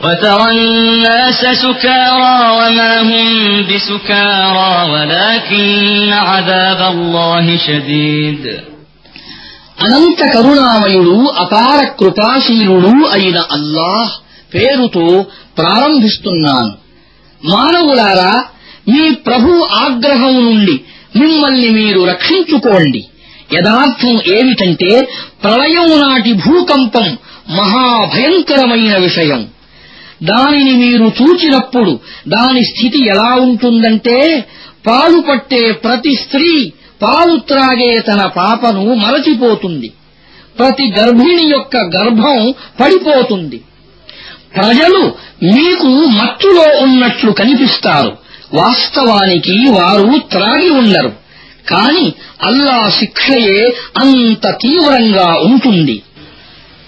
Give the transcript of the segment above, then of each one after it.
وترى الناس سكارى وما هم بسكارى ولكن عذاب الله شديد అనంత కరుణామయుడు అపార కృపాశీలుడు అయిన అల్లాహ్ పేరుతో ప్రారంభిస్తున్నాను మానవులారా మీ ప్రభు ఆగ్రహం నుండి మిమ్మల్ని మీరు రక్షించుకోండి యథార్థం ఏమిటంటే ప్రళయం నాటి భూకంపం మహాభయంకరమైన విషయం దానిని మీరు చూచినప్పుడు దాని స్థితి ఎలా ఉంటుందంటే పాలుపట్టే ప్రతి స్త్రీ పాలు త్రాగే తన పాపను మరచిపోతుంది. ప్రతి గర్భిణి యొక్క గర్భం పడిపోతుంది. ప్రజలు మీకు మత్తులో ఉన్నట్లు కనిపిస్తారు. వాస్తవానికి వారు త్రాగి ఉండరు. కాని అల్లా శిక్షయే అంత తీవ్రంగా ఉంటుంది.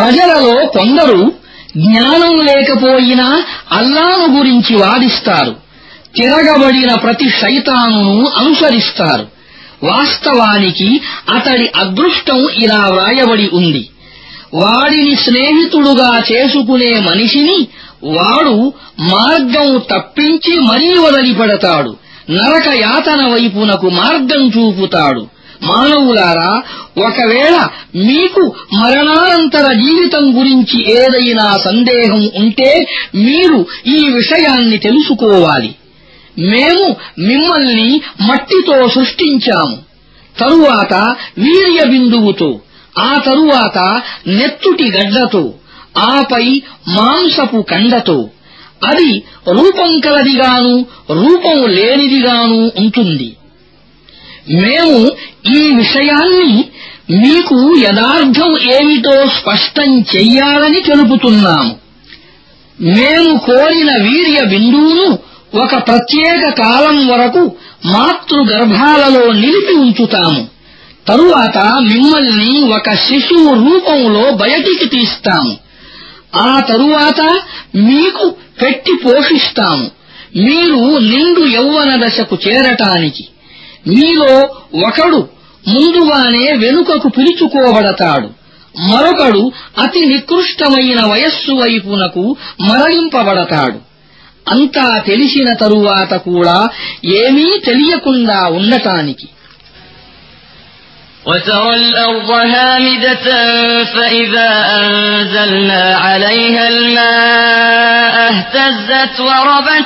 ప్రజలలో కొందరు జ్ఞానం లేకపోయినా అల్లాను గురించి వాదిస్తారు. తిరగబడిన ప్రతి శైతానును అనుసరిస్తారు. వాస్తవానికి అతడి అదృష్టం ఇలా వ్రాయబడి ఉంది. వాడిని స్నేహితుడుగా చేసుకునే మనిషిని వాడు మార్గం తప్పించి మరీ వదిలిపెడతాడు. నరక యాతన వైపునకు మార్గం చూపుతాడు. మానవులారా ఒకవేళ మీకు మరణానంతర జీవితం గురించి ఏదైనా సందేహం ఉంటే మీరు ఈ విషయాన్ని తెలుసుకోవాలి. మేము మిమ్మల్ని మట్టితో సృష్టించాము. తరువాత వీర్య బిందువుతో ఆ తరువాత నెత్తుటి గడ్డతో ఆపై మాంసపు కండతో. అది రూపం కలదిగాను రూపం లేనిదిగాను ఉంటుంది. మేము ఈ విషయాన్ని మీకు యథార్థం ఏమిటో స్పష్టం చెయ్యాలని తెలుపుతున్నాము. మేము కోరిన వీర్య బిందువును ఒక ప్రత్యేక కాలం వరకు మాతృగర్భాలలో నిలిపి ఉంచుతాము. తరువాత మిమ్మల్ని ఒక శిశువు రూపంలో బయటికి తీస్తాము. ఆ తరువాత మీకు పెట్టి పోషిస్తాము. మీరు నిండు యౌవన దశకు చేరటానికి. మీలో ఒకడు ముందుగానే వెనుకకు పిలుచుకోబడతాడు మరొకడు అతి నికృష్టమైన వయస్సు వైపునకు మరలింపబడతాడు అంతా తెలిసిన తరువాత కూడా ఏమీ తెలియకుండా ఉండటానికి وترى الأرض هامدة فإذا أنزلنا عليها الماء اهتزت وربت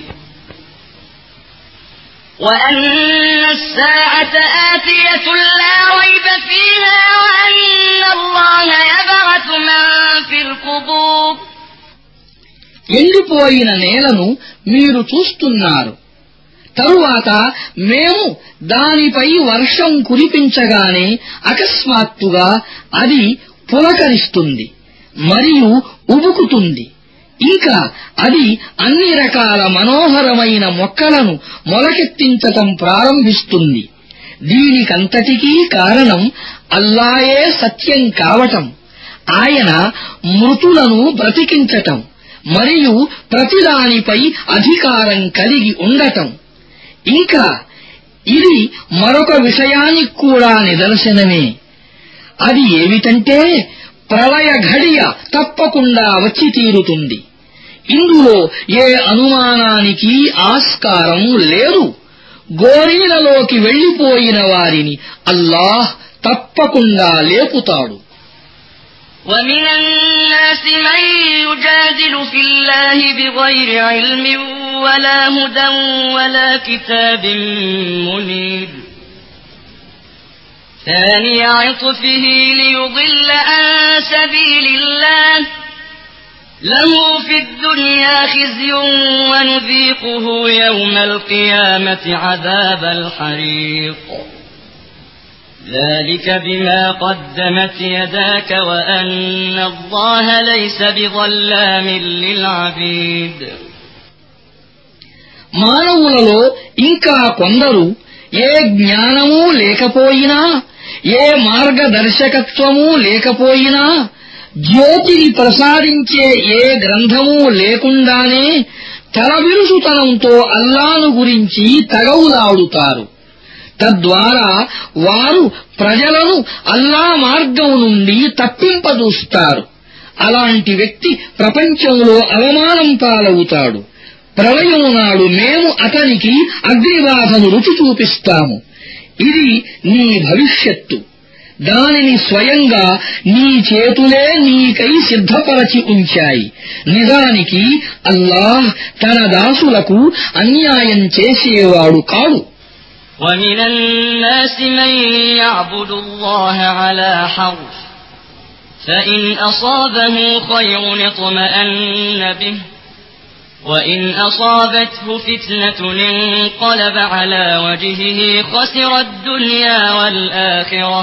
وأن الساعة آتية لا ريب فيها وأن الله يبعث من في القبور ఎండిపోయిన నేలను మీరు చూస్తున్నారు తరువాత మేము దానిపై వర్షం కురిపించగానే అకస్మాత్తుగా అది పులకరిస్తుంది మరియు ఉబుకుతుంది ఇంకా అది అన్ని రకాల మనోహరమైన మొక్కలను మొలకెత్తించటం ప్రారంభిస్తుంది. దీనికంతటికీ కారణం అల్లాయే సత్యం కావటం. ఆయన మృతులను బ్రతికించటం మరియు ప్రతిదానిపై అధికారం కలిగి ఉండటం. ఇంకా ఇది మరొక విషయానికి కూడా నిదర్శనమే. అది ఏమిటంటే ప్రళయ ఘడియ తప్పకుండా వచ్చి తీరుతుంది. ఇందులో ఏ అనుమానానికి ఆస్కారం లేదు గోరీలలోకి వెళ్లిపోయిన వారిని అల్లాహ్ తప్పకుండా లేపుతాడు ومن الناس من يجادل في الله بغير علم ولا هدى ولا كتاب منير ثاني عطفه ليضل عن سبيل الله له في الدنيا خزي ونذيقه يوم القيامة عذاب الحريق ذلك بما قدمت يداك وأن الله ليس بظلام للعبيد మానవులలో ఇంకా కొందరు ఏ జ్ఞానమూ లేకపోయినా ఏ మార్గదర్శకత్వమూ లేకపోయినా జ్యోతిని ప్రసారించే ఏ గ్రంథమూ లేకుండానే తలవిరుసుతనంతో అల్లాను గురించి తగవులాడుతారు. తద్వారా వారు ప్రజలను అల్లా మార్గం నుండి తప్పింపదూస్తారు అలాంటి వ్యక్తి ప్రపంచంలో అవమానం పాలవుతాడు. ప్రళయం నాడు మేము అతనికి అగ్నిబాధను రుచి చూపిస్తాము. ఇది నీ భవిష్యత్తు. దానిని స్వయంగా నీ చేతులే నీకై సిద్ధపరచి ఉంచాయి నిజానికి అల్లాహ్ తన దాసులకు అన్యాయం చేసేవాడు కాడు ومن الناس من يعبد الله على حرف فإن أصابه خير اطمأن به وإن أصابته فتنة انقلب على وجهه خسر الدنيا والآخرة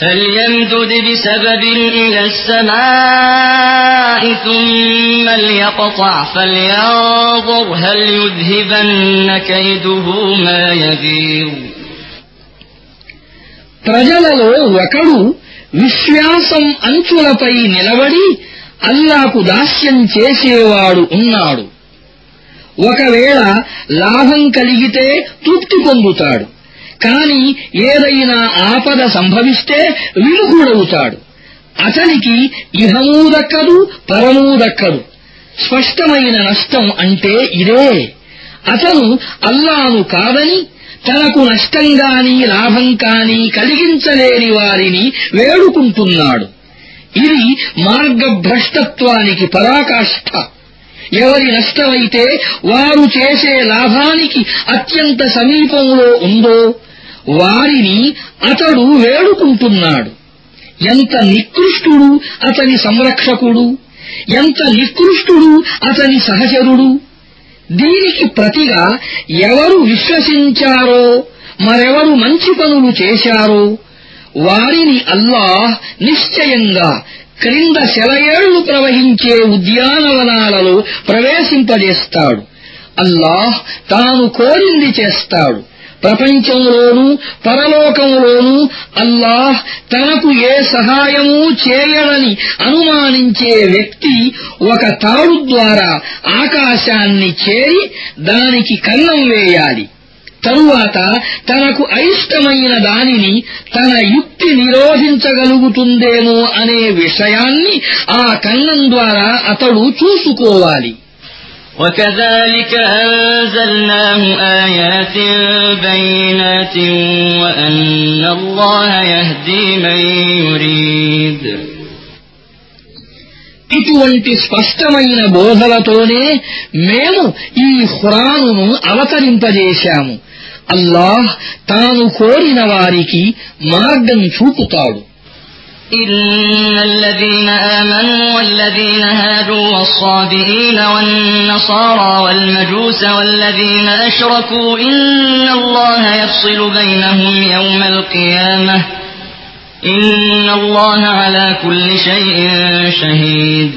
فليمدد بسبب إلى السماء ثم ليقطع فلينظر هل يذهبن كيده ما يغير ప్రజలలో ఒకడు విశ్వాసం అంచులపై నిలబడి అల్లాకు దాస్యం చేసేవాడు ఉన్నాడు ఒకవేళ లాభం కలిగితే తృప్తి పొందుతాడు కాని ఏదైనా ఆపద సంభవిస్తే విముఖుడవుతాడు. అతనికి ఇహమూ దక్కదు పరమూ దక్కదు. స్పష్టమైన నష్టం అంటే ఇదే. అతను అల్లాను కాదని తనకు నష్టం గాని లాభం కాని కలిగించలేని వారిని వేడుకుంటున్నాడు. ఇది మార్గభ్రష్టత్వానికి పరాకాష్ఠ ఎవరి నష్టమైతే వారు చేసే లాభానికి అత్యంత సమీపంలో ఉందో వారిని అతడు వేడుకుంటున్నాడు. ఎంత నికృష్టుడు అతని సంరక్షకుడు ఎంత నికృష్టుడు అతని సహచరుడు. దీనికి ప్రతిగా ఎవరు విశ్వసించారో మరెవరు మంచి పనులు చేశారో వారిని అల్లాహ్ నిశ్చయంగా క్రింద సెలయేళ్ళు ప్రవహించే ఉద్యానవనాలలో ప్రవేశింపజేస్తాడు. అల్లాహ్ తాను కోరింది చేస్తాడు. ప్రపంచంలోనూ పరలోకంలోనూ అల్లాహ్ తనకు ఏ సహాయమూ చేయడని అనుమానించే వ్యక్తి ఒక తాడు ద్వారా ఆకాశాన్ని చేరి దానికి కన్నం వేయాలి. తరువాత తనకు అయిష్టమైన దానిని తన యుక్తి నిరోధించగలుగుతుందేమో అనే విషయాన్ని ఆ కన్నం ద్వారా అతడు చూసుకోవాలి وكذلك أنزلناه آيات بينات وأن الله يهدي من يريد ఇటువంటి స్పష్టమైన బోధలతోనే మేము ఈ ఖురానును అవతరింపజేశాము అల్లాహ్ తాను కోరిన వారికి మార్గం చూపుతాడు إن الذين آمنوا والذين هادوا والصابئين والنصارى والمجوس والذين أشركوا إن الله يفصل بينهم يوم القيامة إن الله على كل شيء شهيد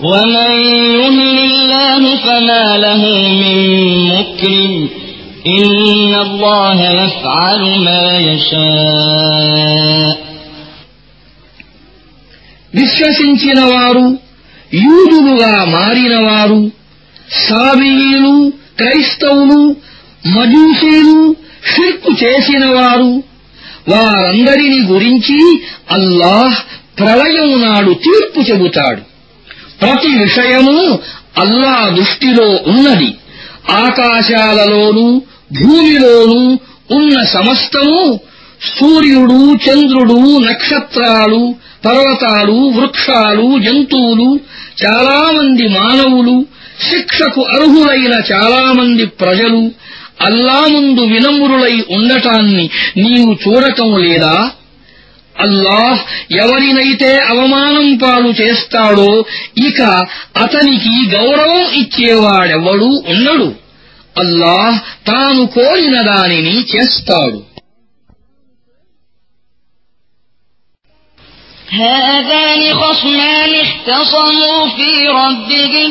ومن يهن الله فما له من مكرم إن الله يفعل ما يشاء విశ్వసించిన వారు యూదులుగా మారినవారు సాబీయులు క్రైస్తవులు మజూసీలు షిర్కు చేసినవారు వారందరిని గురించి అల్లాహ్ ప్రళయం నాడు తీర్పు చెబుతాడు ప్రతి విషయము అల్లా దృష్టిలో ఉన్నది. ఆకాశాలలోనూ భూమిలోనూ ఉన్న సమస్తము సూర్యుడు చంద్రుడు నక్షత్రాలు పర్వతాలు వృక్షాలు జంతువులు చాలామంది మానవులు శిక్షకు అర్హులైన చాలామంది ప్రజలు అల్లా ముందు వినమ్రులై ఉండటాన్ని నీవు చూడటం లేదా? అల్లాహ్ ఎవరినైతే అవమానం పాలు చేస్తాడో ఇక అతనికి గౌరవం ఇచ్చేవాడెవడూ ఉండడు అల్లాహ్ తాను కోరిన దానిని చేస్తాడు هذان خصمان اختصموا في ربهم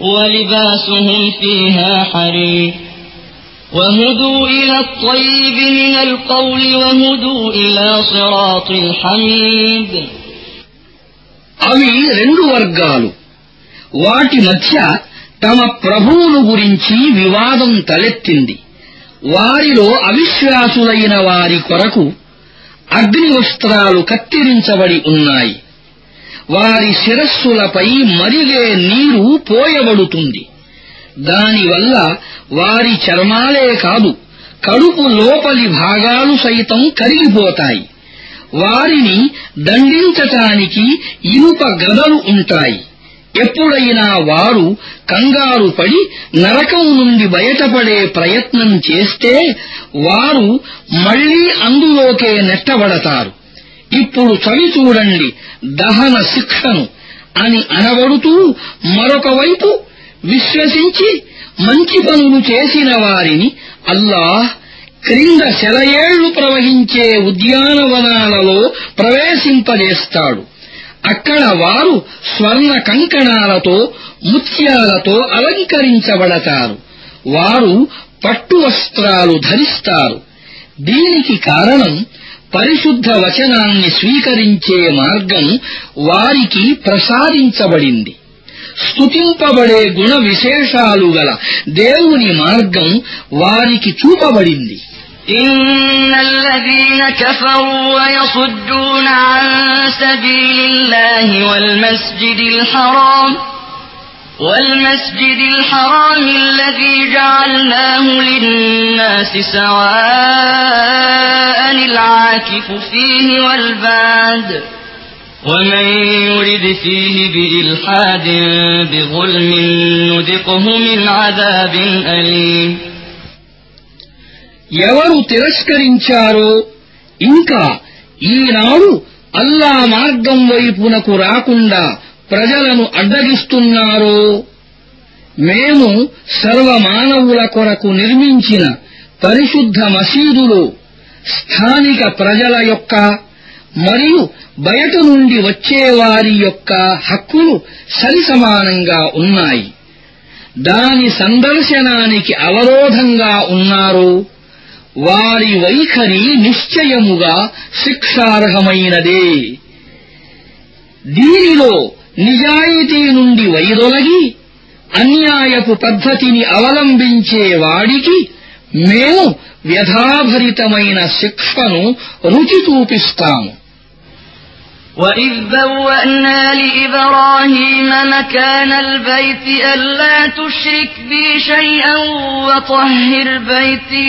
ولباسهم فيها حرير وهدوا إلى الطيب من القول وهدوا إلى صراط الحميد అవి రెండు వర్గాలు వాటి మధ్య తమ ప్రభువును గురించి వివాదం తలెత్తింది వారిలో అవిశ్వాసులైన వారి కొరకు అగ్ని వస్త్రాలు కత్తిరించబడి ఉన్నాయి వారి శిరస్సులపై మరిగే నీరు పోయబడుతుంది. దానివల్ల వారి చర్మాలే కాదు కడుపు లోపలి భాగాలు సైతం కరిగిపోతాయి. వారిని దండించటానికి ఇనుప గదలు ఉంటాయి. ఎప్పుడైనా వారు కంగారు పడి నరకం నుండి బయటపడే ప్రయత్నం చేస్తే వారు మళ్ళీ అందులోకే నెట్టబడతారు. ఇప్పుడు చవిచూడండి దహన శిక్షను అని అనబడుతూ మరొకవైపు విశ్వసించి మంచి పనులు చేసిన వారిని అల్లాహ్ క్రింద సెలయేళ్ళు ప్రవహించే ఉద్యానవనాలలో ప్రవేశింపజేస్తాడు. అక్కడ వారు స్వర్ణ కంకణాలతో ముత్యాలతో అలంకరించబడతారు. వారు పట్టు వస్త్రాలు ధరిస్తారు. దీనికి కారణం పరిశుద్ధ వచనాన్ని స్వీకరించే మార్గం వారికి ప్రసాదించబడింది స్తుతింపబడే గుణ విశేషాలు గల దేవుని మార్గం వారికి చూపబడింది إن الذين كفروا ويصدون عن سبيل الله والمسجد الحرام والمسجد الحرام الذي جعلناه للناس سواء العاكف فيه والباد ومن يرد فيه بإلحاد بظلم نذقه من عذاب أليم ఎవరు తిరస్కరించారో ఇంకా ఈనాడు అల్లా మార్గం వైపునకు రాకుండా ప్రజలను అడ్డగిస్తున్నారో. మేము సర్వమానవుల కొరకు నిర్మించిన పరిశుద్ధ మసీదులో స్థానిక ప్రజల యొక్క మరియు బయట నుండి వచ్చేవారి యొక్క హక్కులు సరిసమానంగా ఉన్నాయి. దాని సందర్శనానికి అవరోధంగా ఉన్నారో. వారి వైఖరి నిశ్చయముగా శిక్షార్హమైనదే. దీనిలో నిజాయితీ నుండి వైదొలగి అన్యాయపు పద్ధతిని అవలంబించే వాడికి మేము వ్యధాభరితమైన శిక్షను రుచి చూపిస్తాము وإذ بوأنا لإبراهيم مكان البيت ألا تشرك بي شيئا وطهر بيتي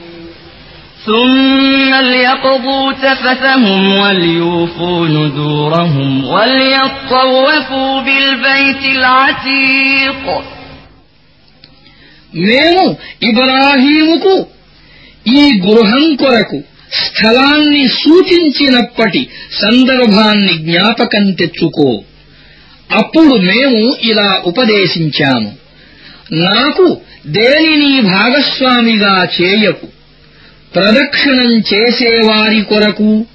ثم ليقضوا تفثهم وليوفوا نذورهم وليطوفوا بالبيت العتيق మేము ఇబ్రాహీముకు ఈ గృహం కొరకు స్థలాన్ని సూచించినప్పటి సందర్భాన్ని జ్ఞాపకం తెచ్చుకో అప్పుడు మేము ఇలా ఉపదేశించాము నాకు దేనిని భాగస్వామిగా చేయకు ప్రదక్షిణం చేసేవారి కొరకు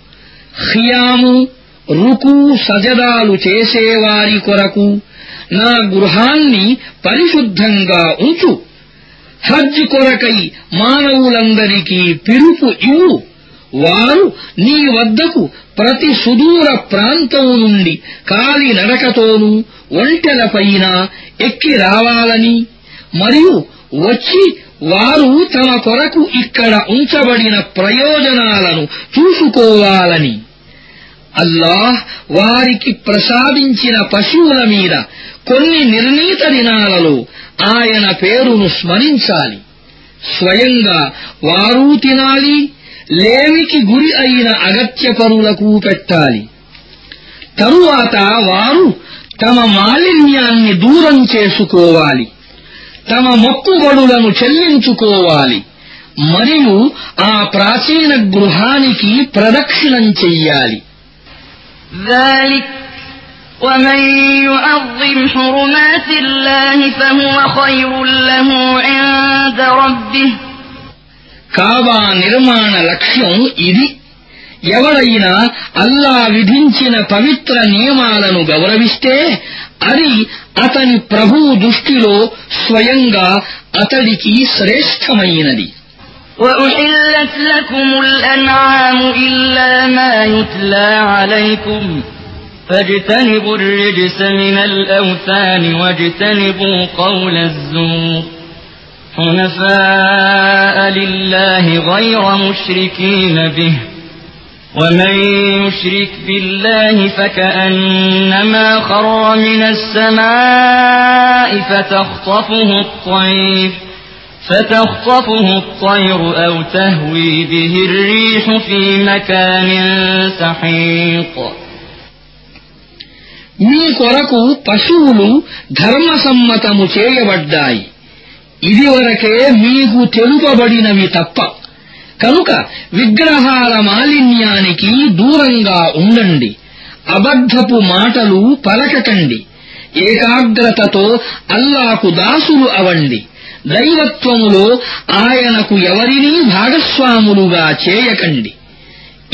ఖియాము రుకు సజదాలు చేసేవారి కొరకు నా గృహాన్ని పరిశుద్ధంగా ఉంచు. హజ్ కొరకై మానవులందరికీ పిలుపు ఇవ్వు. వారు నీ వద్దకు ప్రతి సుదూర ప్రాంతం నుండి కాలి నడకతోనూ ఒంటెలపైన ఎక్కి రావాలని మరియు వచ్చి వారు తమ కొరకు ఇక్కడ ఉంచబడిన ప్రయోజనాలను చూసుకోవాలని. అల్లాహ్ వారికి ప్రసాదించిన పశువుల మీద కొన్ని నిర్ణీత దినాలలో ఆయన పేరును స్మరించాలి. స్వయంగా వారూ తినాలి లేమికి గురి అయిన అగత్య పరులకు పెట్టాలి. తరువాత వారు తమ మాలిన్యాన్ని దూరం చేసుకోవాలి. తమ మొక్కుబడులను చెల్లించుకోవాలి మరియు ఆ ప్రాచీన గృహానికి ప్రదక్షిణం చెయ్యాలి ذلك ومن يعظم حرمات الله فهو خير له عند ربه కాబా నిర్మాణ లక్ష్యం ఇది ఎవడైనా అల్లా విధించిన పవిత్ర నియమాలను గౌరవిస్తే అది అతని ప్రభువు దృష్టిలో స్వయంగా అతడికి శ్రేష్టమైనది وأحلت لكم الأنعام إلا ما يتلى عليكم فاجتنبوا الرجس من الأوثان واجتنبوا قول الزور حنفاء لله غير مشركين به ومن يشرك بالله فكأنما خر من السماء فتخطفه الطير فتخطفه الطير أو تهوي به الريح في مكان سحيق మీ కొరకు పశువులు ధర్మసమ్మతము చేయబడ్డాయి ఇదివరకే మీకు తెలుపబడినవి తప్ప కనుక విగ్రహాల మాలిన్యానికి దూరంగా ఉండండి. అబద్ధపు మాటలు పలకకండి. ఏకాగ్రతతో అల్లాకు దాసులు అవండి. దైవత్వములో ఆయనకు ఎవరినీ భాగస్వాములుగా చేయకండి.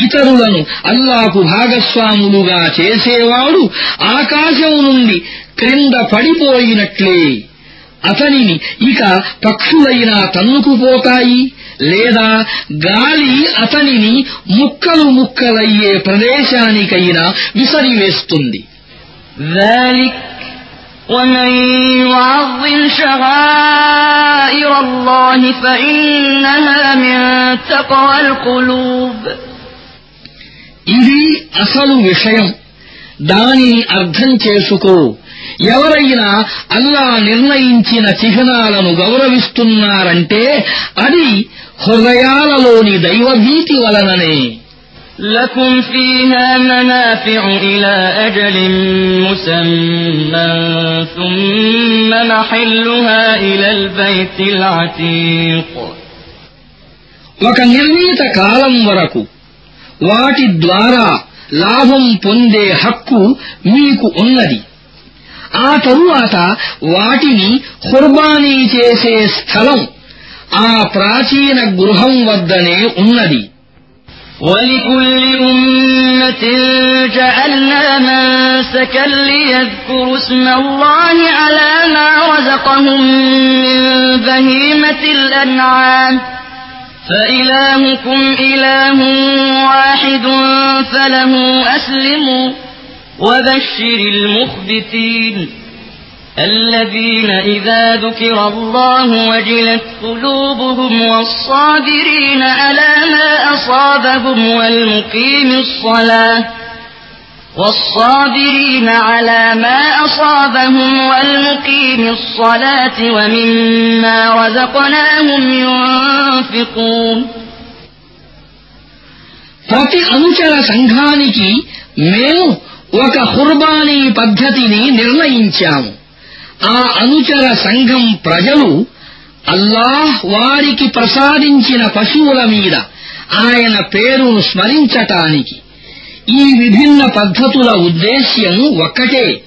ఇతరులను అల్లాకు భాగస్వాములుగా చేసేవాడు ఆకాశం నుండి క్రింద పడిపోయినట్లే. అతనిని ఇక పక్షులైనా తన్నుకుపోతాయి లేదా గాలి అతనిని ముక్కలు ముక్కలయ్యే ప్రదేశానికైనా విసరివేస్తుంది ذلك ومن يعظم شعائر الله فإنها من تقوى القلوب ఇది అసలు విషయం దానిని అర్థం చేసుకో ఎవరైనా అల్లా నిర్ణయించిన చిహ్నాలను గౌరవిస్తున్నారంటే అది హృదయాలలోని దైవభీతి వలననే لكم فيها منافع إلى أجل مسمى ثم محلها إلى البيت العتيق ఒక నిర్ణీత కాలం వరకు వాటి ద్వారా లాభం పొందే హక్కు మీకు ఉన్నది ఆ తరువాత వాటిని ఖుర్బానీ చేసే స్థలం ఆ ప్రాచీన గృహం వద్దనే ఉన్నది ولكل أمة جعلنا منسكا ليذكروا اسم الله على ما رزقهم من بهيمة الأنعام فإلهكم إله واحد فله أسلموا وبشر المخبتين الذين إذا ذكر الله وجلت قلوبهم والصابرين على ما أصابهم والمقيم الصلاة والصابرين على ما أصابهم والمقيم الصلاة ومما رزقناهم ينفقون ప్రతి అనుచర సంఘానికి మేము ఒక ఖుర్బానీ పద్ధతిని నిర్ణయించాము. ఆ అనుచర సంఘం ప్రజలు అల్లాహ్ వారికి ప్రసాదించిన పశువుల మీద ఆయన పేరును స్మరించటానికి ఈ విభిన్న పద్ధతుల ఉద్దేశ్యం ఒక్కటే.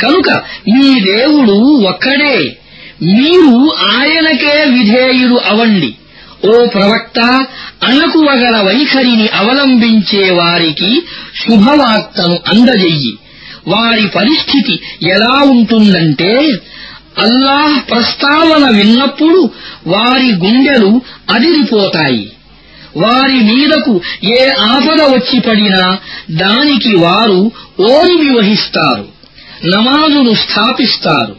కనుక మీ దేవుడు ఒక్కడే. మీరు ఆయనకే విధేయులు అవండి ఓ ప్రవక్త అణకువగల వైఖరిని అవలంబించే వారికి శుభవార్తను అందజెయ్యి వారి పరిస్థితి ఎలా ఉంటుందంటే అల్లాహ్ ప్రస్తావన విన్నప్పుడు వారి గుండెలు అదిరిపోతాయి. వారి మీదకు ఏ ఆపద వచ్చి పడినా దానికి వారు ఓర్మి వహిస్తారు నమాజును స్థాపిస్తారు.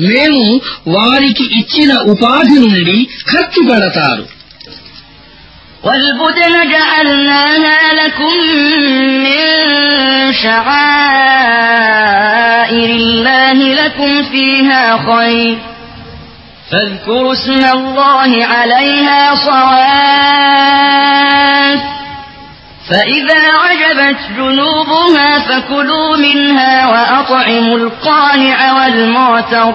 మేము వారికి ఇచ్చిన ఉపాధి నుండి ఖర్చు పెడతారు. والبدن جعلناها لكم من شعائر الله لكم فيها خير. فاذكروا اسم الله عليها صواف. فإذا عجبت جنوبها فكلوا منها وأطعموا القانع والمعتر.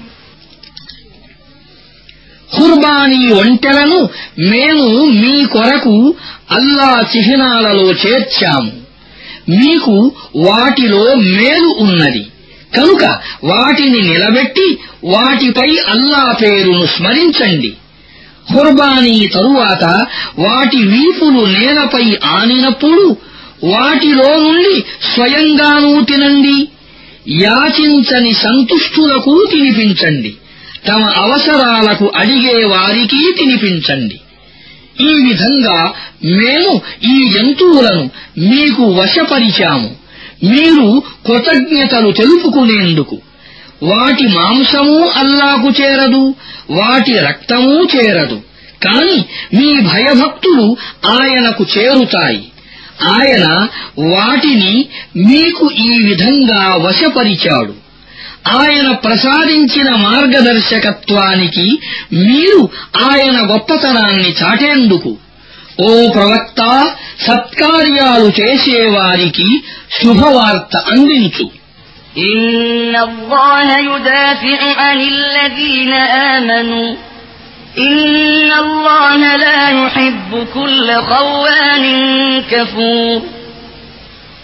కుర్బానీ ఒంటెలను మేము మీ కొరకు అల్లా చిహ్నాలలో చేర్చాము. మీకు వాటిలో మేలు ఉన్నది. కనుక వాటిని నిలబెట్టి వాటిపై అల్లా పేరును స్మరించండి. ఖుర్బానీ తరువాత వాటి వీపులు నేలపై ఆనినప్పుడు వాటిలో నుండి స్వయంగానూ తినండి. యాచించని సంతుష్టులకు తినిపించండి. తమ అవసరాలకు అడిగే వారికి తినిపించండి. ఈ విధంగా మేము ఈ జంతువులను మీకు వశపరిచాము. మీరు కృతజ్ఞతలు తెలుపుకునేందుకు. వాటి మాంసము అల్లాకు చేరదు వాటి రక్తమూ చేరదు. కాని మీ భయభక్తులు ఆయనకు చేరుతాయి. ఆయన వాటిని మీకు ఈ విధంగా వశపరిచాడు. ఆయన ప్రసాదించిన మార్గదర్శకత్వానికి మీరు ఆయన గొప్పతనాన్ని చాటేందుకు ఓ ప్రవక్త సత్కార్యాలు చేసేవారికి శుభవార్త అందించు إن الله يدافع عن الذين آمنوا إن الله لا يحب كل خوان كفور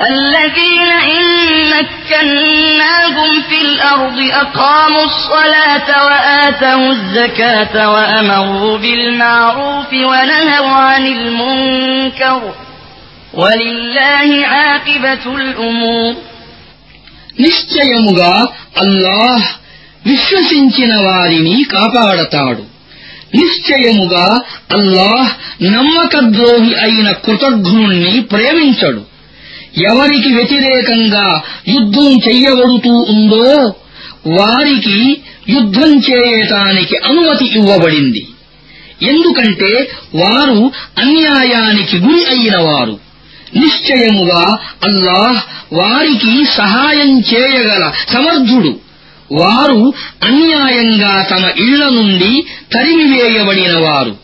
الذين إن مكناهم في الأرض أقاموا الصلاة وآتوا الزكاة وأمروا بالمعروف ونهوا عن المنكر ولله عاقبة الأمور నిశ్చయముగా అల్లాహ్ విశ్వసించిన వారిని కాపాడతాడు నిశ్చయముగా అల్లాహ్ నమ్మకద్రోహి అయిన కృతజ్ఞుణ్ణి ప్రేమించడు ఎవరికి వ్యతిరేకంగా యుద్ధం చెయ్యబడుతూ ఉందో వారికి యుద్ధం చేయటానికి అనుమతి ఇవ్వబడింది. ఎందుకంటే వారు అన్యాయానికి గురి అయినవారు. నిశ్చయముగా అల్లాహ్ వారికి సహాయం చేయగల సమర్థుడు. వారు అన్యాయంగా తమ ఇళ్ళ నుండి తరిమివేయబడినవారు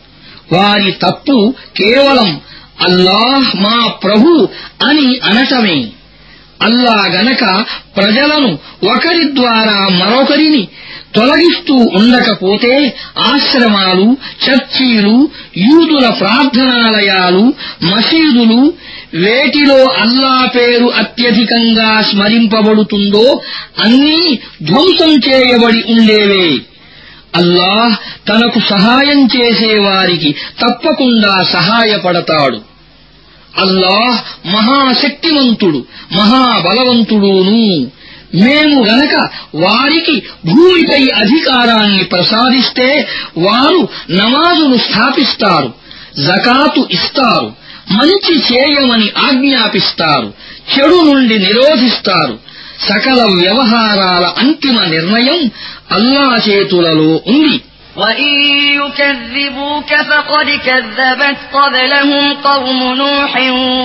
వారి తప్పు కేవలం అల్లాహ్ మా ప్రభు అని అనటమే. అల్లా గనక ప్రజలను ఒకరి ద్వారా మరొకరిని తొలగిస్తూ ఉండకపోతే ఆశ్రమాలు చర్చీలు యూదుల ప్రార్థనాలయాలు మసీదులు వేటిలో అల్లా పేరు అత్యధికంగా స్మరింపబడుతుందో అన్నీ ధ్వంసం చేయబడి ఉండేవే. అల్లాహ్ తనకు సహాయం చేసేవారికి తప్పకుండా సహాయపడతాడు. అల్లాహ్ మహాశక్తివంతుడు మహాబలవంతుడూను. మేము గనక వారికి భూమిపై అధికారాన్ని ప్రసాదిస్తే వారు నమాజును స్థాపిస్తారు జకాతు ఇస్తారు మంచి చేయమని ఆజ్ఞాపిస్తారు చెడు నుండి నిరోధిస్తారు. సకల వ్యవహారాల అంతిమ నిర్ణయం అల్లా చేతులలో ఉంది وإن يكذبوك فقد كذبت قبلهم قوم نوح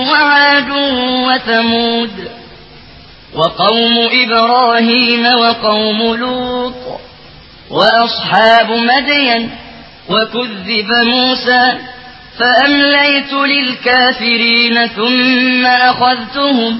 وعاد وثمود وقوم إبراهيم وقوم لوط وأصحاب مدين وكذب موسى فأمليت للكافرين ثم أخذتهم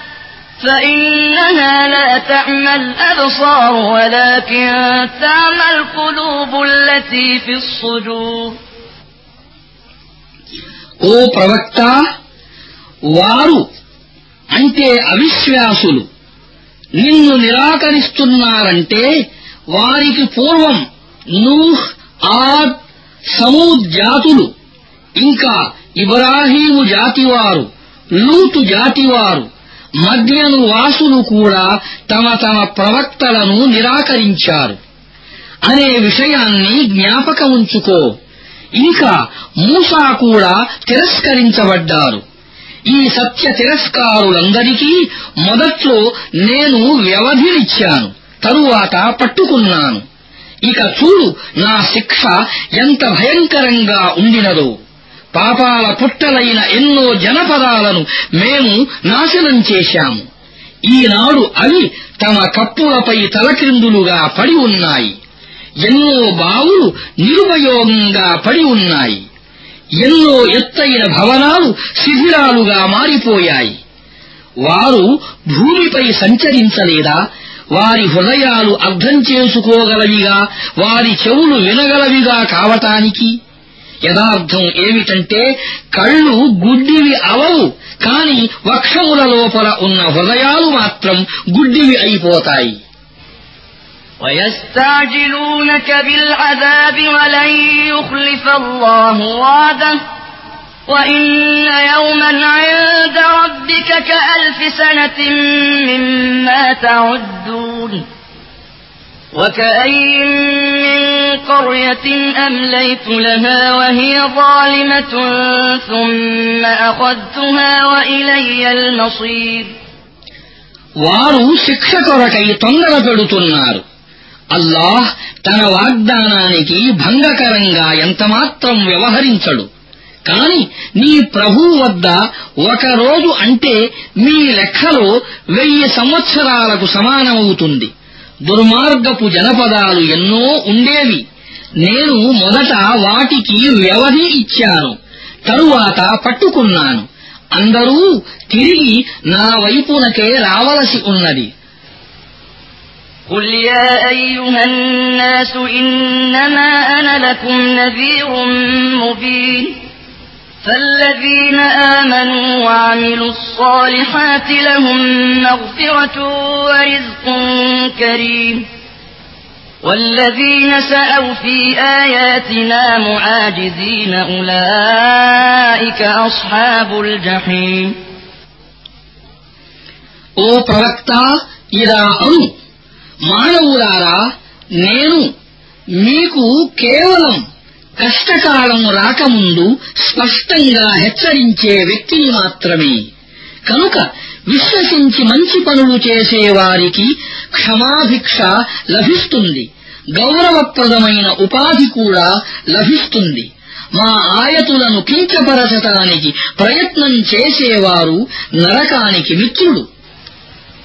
فإنها لا تعمى الأبصار ولكن تعمى القلوب التي في الصدور ఓ ప్రవక్త వారు అంటే అవిశ్వాసులు నిన్ను నిరాకరిస్తున్నారంటే వారికి పూర్వం నూహ్ ఆద్ సమూద్ జాతులు ఇంకా ఇబ్రాహీము జాతివారు లూతు జాతివారు మద్యను వాసులు కూడా తమ తమ ప్రవక్తలను నిరాకరించారు. అనే విషయాన్ని జ్ఞాపకముంచుకో. ఇంకా మూసా కూడా తిరస్కరించబడ్డారు. ఈ సత్య తిరస్కారులందరికీ మొదట్లో నేను వ్యవధినిచ్చాను తరువాత పట్టుకున్నాను. ఇక చూడు నా శిక్ష ఎంత భయంకరంగా ఉండినదో. పాపాల పుట్టలైన ఎన్నో జనపదాలను మేము నాశనం చేశాము. ఈనాడు అవి తమ కప్పులపై తలక్రిందులుగా పడి ఉన్నాయి. ఎన్నో బావులు నిరుపయోగంగా పడి ఉన్నాయి. ఎన్నో ఎత్తైన భవనాలు శిథిరాలుగా మారిపోయాయి. వారు భూమిపై సంచరించలేదా? వారి హృదయాలు అర్థం చేసుకోగలవిగా? వారి చెవులు వినగలవిగా కావటానికి? యథార్థం ఏమిటంటే కళ్ళు గుడ్డివి అవవు కాని వక్షముల లోపల ఉన్న హృదయాలు మాత్రం గుడ్డివి అయిపోతాయి ويستعجلونك بالعذاب ولن يخلف الله وعده وإن يوما عند ربك كألف سنة مما تعدون وكأي من قرية أمليت لها وهي ظالمة ثم أخذتها وإلي المصير వారు శిక్ష కొరకై తొందర పెడుతున్నారు అల్లాహ్ తన వాగ్దానానికి భంగకరంగా ఎంతమాత్రం వ్యవహరించడు కాని నీ ప్రభువు వద్ద ఒక రోజు అంటే మీ లెక్కలో వెయ్యి సంవత్సరాలకు సమానమవుతుంది దుర్మార్గపు జనపదాలు ఎన్నో ఉండేవి నేను మొదట వాటికి వ్యవధి ఇచ్చాను తరువాత పట్టుకున్నాను అందరూ తిరిగి నా వైపునకే రావలసి ఉన్నది قل يا أيها الناس إنما أنا لكم نذير مبين فالذين آمنوا وعملوا الصالحات لهم مغفرة ورزق كريم والذين سأوا في آياتنا معاجزين أولئك أصحاب الجحيم ఓ ప్రవక్త ఇలా అను మానవులారా నేను మీకు కేవలం కష్టకాలం రాకముందు స్పష్టంగా హెచ్చరించే వ్యక్తిని మాత్రమే. కనుక విశ్వసించి మంచి పనులు చేసేవారికి క్షమాభిక్ష లభిస్తుంది. గౌరవప్రదమైన ఉపాధి కూడా లభిస్తుంది. మా ఆయతులను కించపరచటానికి ప్రయత్నం చేసేవారు నరకానికి మిత్రుడు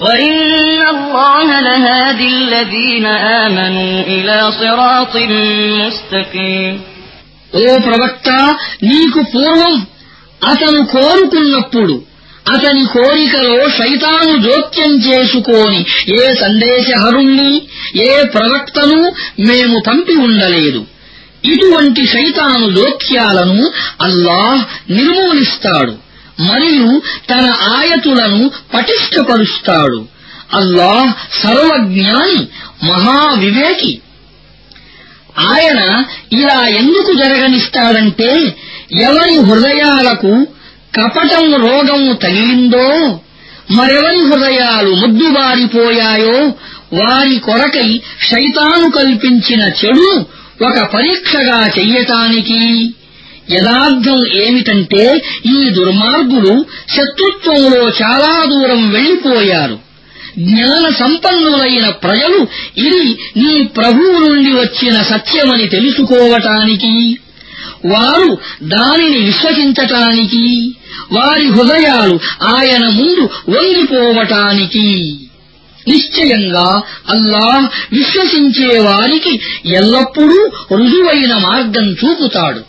وإن الله لهادي الذين آمنوا إلى صراط مستقيم ఓ ప్రవక్త నీకు పూర్వం అతను కోరుకున్నప్పుడు అతని కోరికలో శైతాను జోక్యం చేసుకోని ఏ సందేశహరుణ్ణి ఏ ప్రవక్తను మేము పంపి ఉండలేదు ఇటువంటి శైతాను జోక్యాలను అల్లాహ్ నిర్మూలిస్తాడు మరియు తన ఆయతులను పటిష్టపరుస్తాడు. అల్లాహ్ సర్వజ్ఞాని మహావివేకి. ఆయన ఇలా ఎందుకు జరగనిస్తాడంటే ఎవరి హృదయాలకు కపటం రోగం తగిలిందో మరెవరి హృదయాలు ముద్దుబారిపోయాయో వారి కొరకై శైతాను కల్పించిన చెడు ఒక పరీక్షగా చెయ్యటానికి యథార్థం ఏమిటంటే ఈ దుర్మార్గులు శత్రుత్వంలో చాలా దూరం వెళ్ళిపోయారు జ్ఞాన సంపన్నులైన ప్రజలు ఇది నీ ప్రభువు నుండి వచ్చిన సత్యమని తెలుసుకోవటానికి వారు దానిని విశ్వసించటానికి వారి హృదయాలు ఆయన ముందు వంగిపోవటానికి. నిశ్చయంగా అల్లాహ్ విశ్వసించే వారికి ఎల్లప్పుడూ రుజువైన మార్గం చూపుతాడు.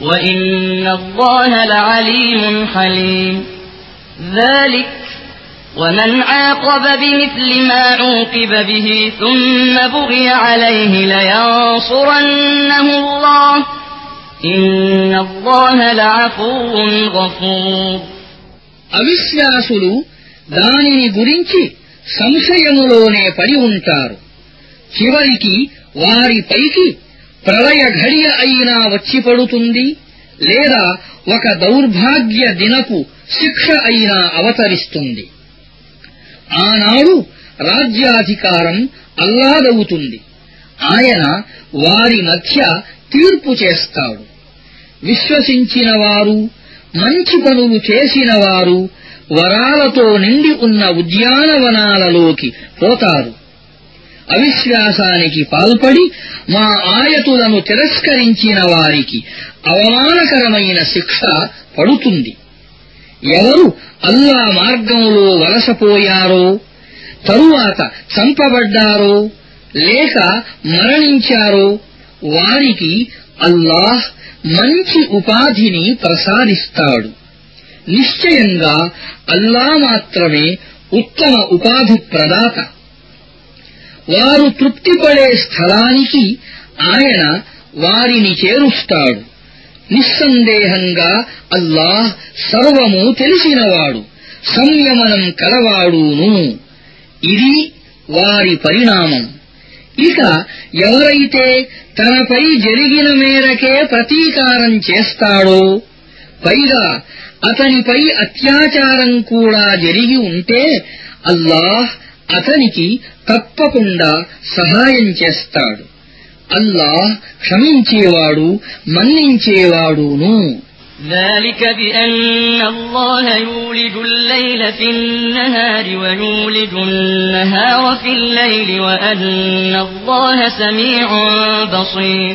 وإن الله لعليم حليم ذلك ومن عاقب بمثل ما عوقب به ثم بغي عليه لينصرنه الله إن الله لعفو غفور అవిశ్వాసులు దానిని గురించి సంశయములోనే పడి ఉంటారు చివరికి వారిపైకి ప్రళయ ఘడియ అయినా వచ్చి పడుతుంది లేదా ఒక దౌర్భాగ్య దినపు శిక్ష అయినా అవతరిస్తుంది. ఆనాడు రాజ్యాధికారం అల్లాదవుతుంది. ఆయన వారి మధ్య తీర్పు చేస్తాడు. విశ్వసించిన వారు మంచి పనులు చేసిన వారు వరాలతో నిండి ఉన్న ఉద్యానవనాలలోకి పోతారు. అవిశ్వాసానికి పాల్పడి మా ఆయతులను తిరస్కరించిన వారికి అవమానకరమైన శిక్ష పడుతుంది. ఎవరు అల్లా మార్గంలో వలసపోయారో తరువాత చంపబడ్డారో లేక మరణించారో వారికి అల్లాహ్ మంచి ఉపాధిని ప్రసాదిస్తాడు. నిశ్చయంగా అల్లా మాత్రమే ఉత్తమ ఉపాధి ప్రదాత. వారు తృప్తిపడే స్థలానికి ఆయన వారిని చేరుస్తాడు. నిస్సందేహంగా అల్లాహ్ సర్వము తెలిసినవాడు సంయమనం కలవాడును. ఇది వారి పరిణామం. ఇక ఎవరైతే తనపై జరిగిన మేరకే ప్రతీకారం చేస్తాడో పైగా అతనిపై అత్యాచారం కూడా జరిగి ఉంటే అల్లాహ్ అతనికి తప్పకుండా సహాయం చేస్తాడు అల్లాహ్ క్షమించేవాడు మన్నించేవాడును ذلك بأن الله يولج الليل في النهار ويولج النهار في الليل وأن الله سميع بصير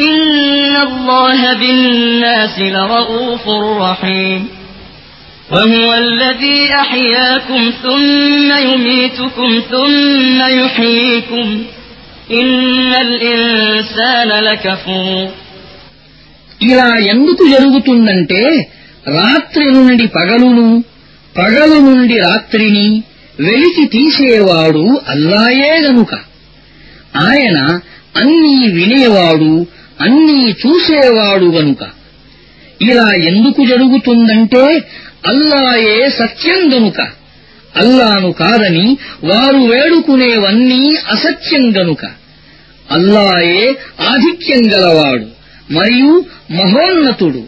إن الله بالناس لرؤوف رحيم وهو الذي أحياكم ثم يميتكم ثم يحييكم إن الإنسان لكفور ఇలా ఎందుకు జరుగుతుందంటే రాత్రి నుండి పగలును పగలు నుండి రాత్రిని వెలికి తీసేవాడు అల్లాయే గనుక ఆయన అన్నీ వినేవాడు అన్నీ చూసేవాడు గనుక. ఇలా ఎందుకు జరుగుతుందంటే అల్లాయే సత్యం గనుక. అల్లాను కాదని వారు వేడుకునేవన్నీ అసత్యం గనుక. అల్లాయే ఆధిక్యం గలవాడు మరియు మహోన్నతుడు.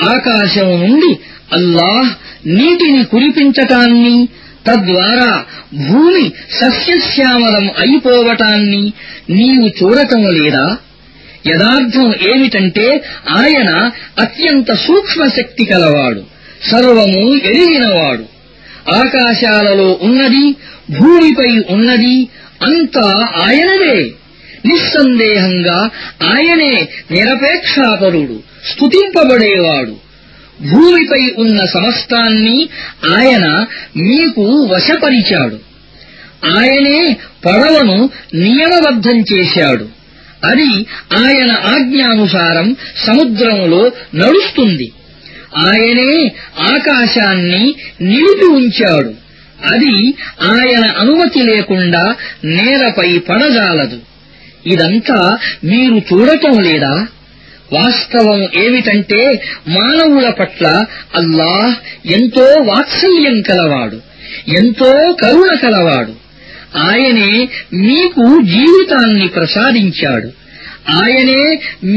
ఆకాశం నుండి అల్లాహ్ నీటిని కురిపించటాన్ని తద్వారా భూమి సస్యశ్యామలం అయిపోవటాన్ని నీవు చూడటం లేదా? యథార్థం ఏమిటంటే ఆయన అత్యంత సూక్ష్మ శక్తి కలవాడు సర్వము ఎరిగినవాడు ఆకాశాలలో ఉన్నది భూమిపై ఉన్నది అంతా ఆయనదే. నిస్సందేహంగా ఆయనే నిరపేక్షాపరుడు స్తుతింపబడేవాడు. భూమిపై ఉన్న సమస్తాన్ని ఆయన మీకు వశపరిచాడు. ఆయనే పడవను నియమబద్ధం చేశాడు. అది ఆయన ఆజ్ఞానుసారం సముద్రంలో నడుస్తుంది. ఆయనే ఆకాశాన్ని నిలిపి ఉంచాడు. అది ఆయన అనుమతి లేకుండా నేలపై పడజాలదు. ఇదంతా మీరు చూడటం లేదా? వాస్తవం ఏమిటంటే మానవుల పట్ల అల్లాహ్ ఎంతో వాత్సల్యం కలవాడు ఎంతో కరుణ కలవాడు. ఆయనే మీకు జీవితాన్ని ప్రసాదించాడు ఆయనే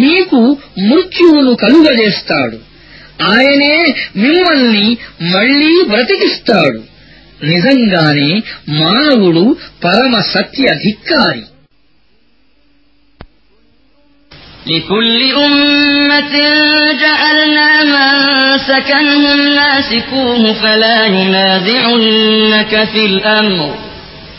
మీకు మృత్యువును కలుగజేస్తాడు ఆయనే మిమ్మల్ని మళ్లీ బ్రతికిస్తాడు నిజంగానే మానవుడు పరమ సత్య ధిక్కారి لكل أمة جعلنا منسكنهم ناسكوه فلا ينازعنك في الأمر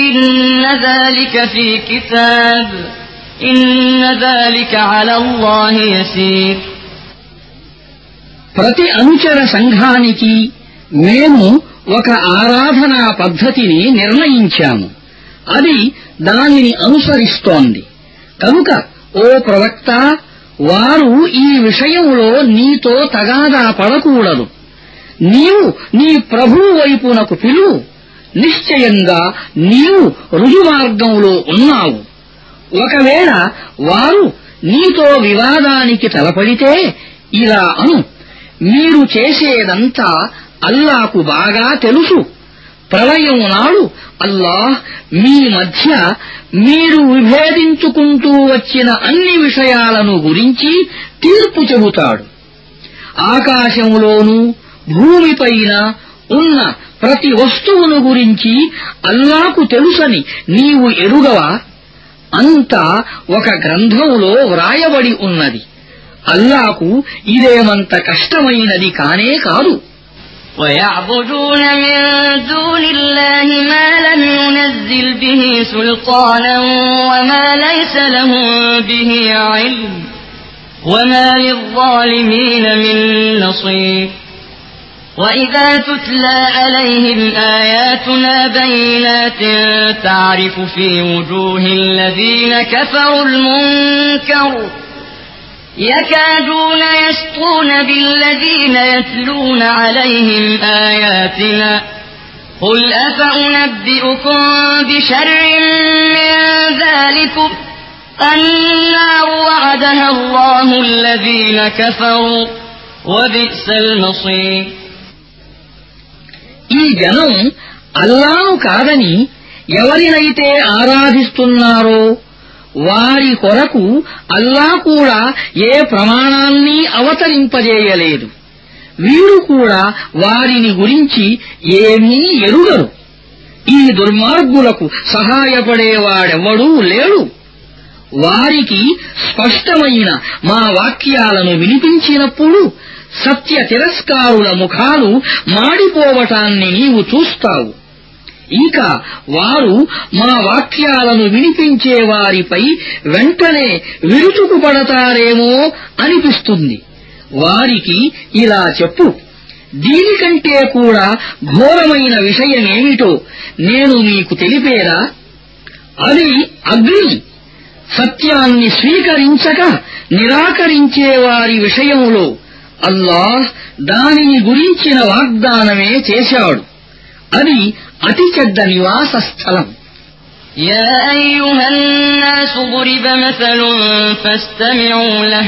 إن ذلك في كتاب إن ذلك على الله يسير ప్రతి అనుచర సంఘానికి మేము ఒక ఆరాధనా పద్ధతిని నిర్ణయించాము అది దానిని అనుసరిస్తోంది కనుక ఓ ప్రవక్త వారు ఈ విషయంలో నీతో తగాదా పడకూడదు నీవు నీ ప్రభువు వైపునకు పిలువు నిశ్చయంగా నీవు రుజుమార్గంలో ఉన్నావు. ఒకవేళ వారు నీతో వివాదానికి తలపడితే ఇలా అను. మీరు చేసేదంతా అల్లాకు బాగా తెలుసు. ప్రళయం నాడు అల్లాహ్ మీ మధ్య మీరు విభేదించుకుంటూ వచ్చిన అన్ని విషయాలను గురించి తీర్పు చెబుతాడు. ఆకాశంలోనూ భూమిపైన ఉన్న ప్రతి వస్తువును గురించి అల్లాకు తెలుసని నీవు ఎరుగవా అంతా ఒక గ్రంథంలో వ్రాయబడి ఉన్నది అల్లాకు ఇదేమంత కష్టమైనది కానే కాదు ويعبدون من دون الله ما لم ينزل به سلطانا وما ليس لهم به علم وما للظالمين من نصير وإذا تتلى عليهم آياتنا بينات تعرف في وجوه الذين كفروا المنكر يكادون يسطون بالذين يتلون عليهم آياتنا قل أفأنبئكم بشر من ذلكم النار وعدها الله الذين كفروا وبئس المصير ఈ జనం అల్లాను కాదని ఎవరినైతే ఆరాధిస్తున్నారో వారి కొరకు అల్లా కూడా ఏ ప్రమాణాన్ని అవతరింపజేయలేదు. వీరు కూడా వారిని గురించి ఏమీ ఎరుగరు. ఈ దుర్మార్గులకు సహాయపడేవాడెవడూ లేడు. వారికి స్పష్టమైన మా వాక్యాలను వినిపించినప్పుడు సత్య తిరస్కారుల ముఖాలు మాడిపోవటాన్ని నీవు చూస్తావు. ఇంకా వారు మా వాక్యాలను వినిపించే వారిపై వెంటనే విరుచుకుపడతారేమో అనిపిస్తుంది. వారికి ఇలా చెప్పు దీనికంటే కూడా ఘోరమైన విషయమేమిటో నేను మీకు తెలిపేరా? అది అగ్ని. సత్యాన్ని స్వీకరించక నిరాకరించే వారి విషయంలో అల్లాహ్ దానిని గురించిన వాగ్దానమే చేశాడు అది అతి చెడ్డ నివాస స్థలం يا أيها الناس ضرب مثل فاستمعوا له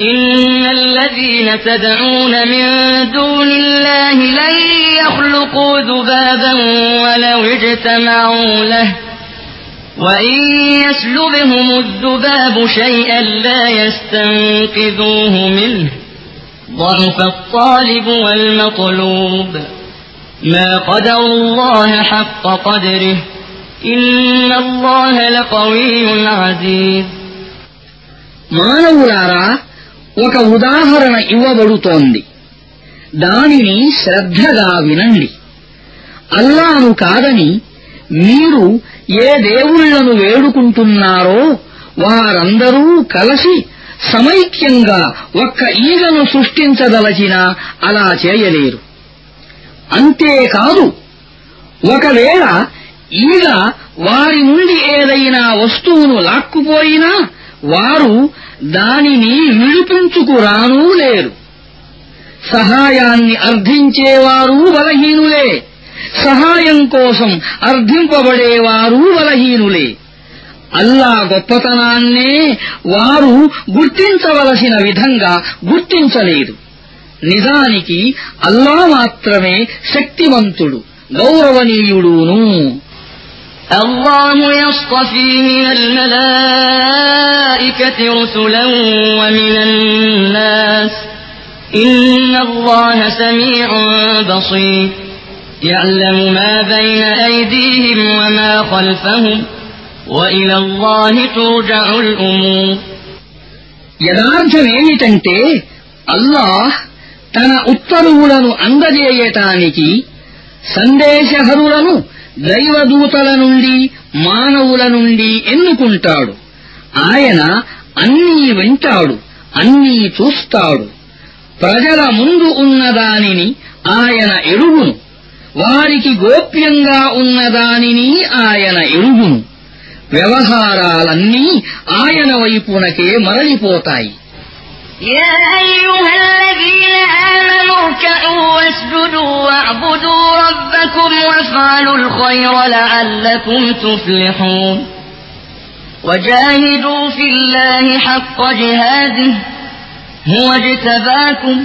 إن الذين تدعون من دون الله لن يخلقوا ذبابا ولو اجتمعوا له وإن يسلبهم الذباب شيئا لا يستنقذوه منه ضعف الطالب والمطلوب ما قدر الله حق قدره إن الله لقوي عزيز మానవులారా ఒక ఉదాహరణ ఇవ్వబడుతోంది దానిని శ్రద్ధగా వినండి అల్లాను కాదని మీరు ఏ దేవుళ్లను వేడుకుంటున్నారో వారందరూ కలిసి సమైక్యంగా ఒక్క ఈగను సృష్టించదలచినా అలా చేయలేరు. అంతేకాదు ఒకవేళ ఈగ వారి నుండి ఏదైనా వస్తువును లాక్కుపోయినా వారు దానిని విడిపించుకురానూ లేరు. సహాయాన్ని అర్థించేవారు బలహీనులే. సహాయం కోసం అర్థింపబడేవారు బలహీనులే. అల్లా గొప్పతనాన్నే వారు గుర్తించవలసిన విధంగా గుర్తించలేదు నిజానికి అల్లా మాత్రమే శక్తివంతుడు గౌరవనీయుడును الله يصطفي من الملائكة رسلا ومن الناس إن الله سميع بصير يعلم ما بين أيديهم وما خلفهم యథార్థమేమిటంటే అల్లాహ్ తన ఉత్తర్వులను అందజేయటానికి సందేశహరులను దైవదూతల నుండి మానవుల నుండి ఎన్నుకుంటాడు. ఆయన అన్నీ వింటాడు అన్నీ చూస్తాడు. ప్రజల ముందు ఉన్నదానిని ఆయన ఎరుగును. వారికి గోప్యంగా ఉన్నదానిని ఆయన ఎరుగును. వ్యవహారాలన్నీ ఆయన వైపునకే మరలిపోతాయి يا أيها الذين آمنوا اركعوا واسجدوا واعبدوا ربكم وافعلوا الخير لعلكم تفلحون وجاهدوا في الله حق جهاده هو اجتباكم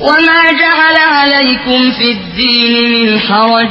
وما جعل عليكم في الدين من حرج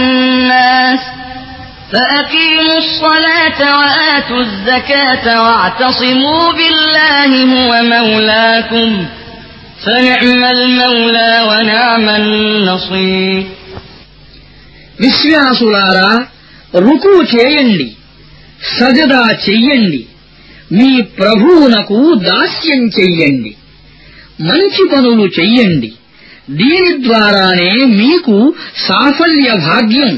فأقيموا الصلاة وآتوا الزكاة واعتصموا بالله هو مولاكم فنعم المولى ونعم النصير విశ్వాసులారా రుకు చేయండి సజదా చెయ్యండి మీ ప్రభువునకు దాస్యం చెయ్యండి మంచి పనులు చెయ్యండి దీని ద్వారానే మీకు సాఫల్య భాగ్యం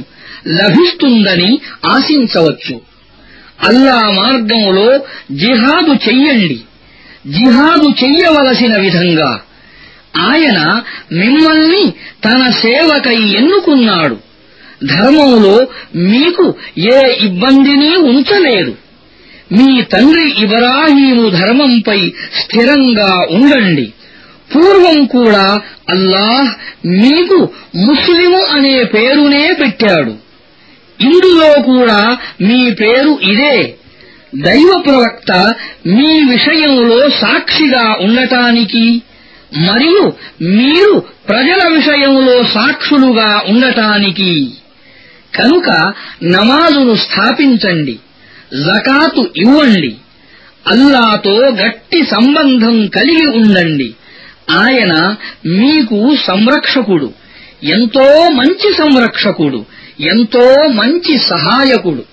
లభిస్తుందని ఆశించవచ్చు. అల్లా మార్గంలో జిహాదు చెయ్యండి. జిహాదు చెయ్యవలసిన విధంగా ఆయన మిమ్మల్ని తన సేవకై ఎన్నుకున్నాడు. ధర్మంలో మీకు ఏ ఇబ్బందిని ఉంచలేదు. మీ తండ్రి ఇబ్రాహీము ధర్మంపై స్థిరంగా ఉండండి. పూర్వం కూడా అల్లాహ్ మీకు ముస్లిము అనే పేరునే పెట్టాడు. ఇందులో కూడా మీ పేరు ఇదే. దైవ ప్రవక్త మీ విషయంలో సాక్షిగా ఉండటానికి మరియు మీరు ప్రజల విషయంలో సాక్షులుగా ఉండటానికి. కనుక నమాజును స్థాపించండి జకాతు ఇవ్వండి అల్లాతో గట్టి సంబంధం కలిగి ఉండండి. ఆయన మీకు సంరక్షకుడు ఎంతో మంచి సంరక్షకుడు. ఎంతో మంచి సహాయకుడు.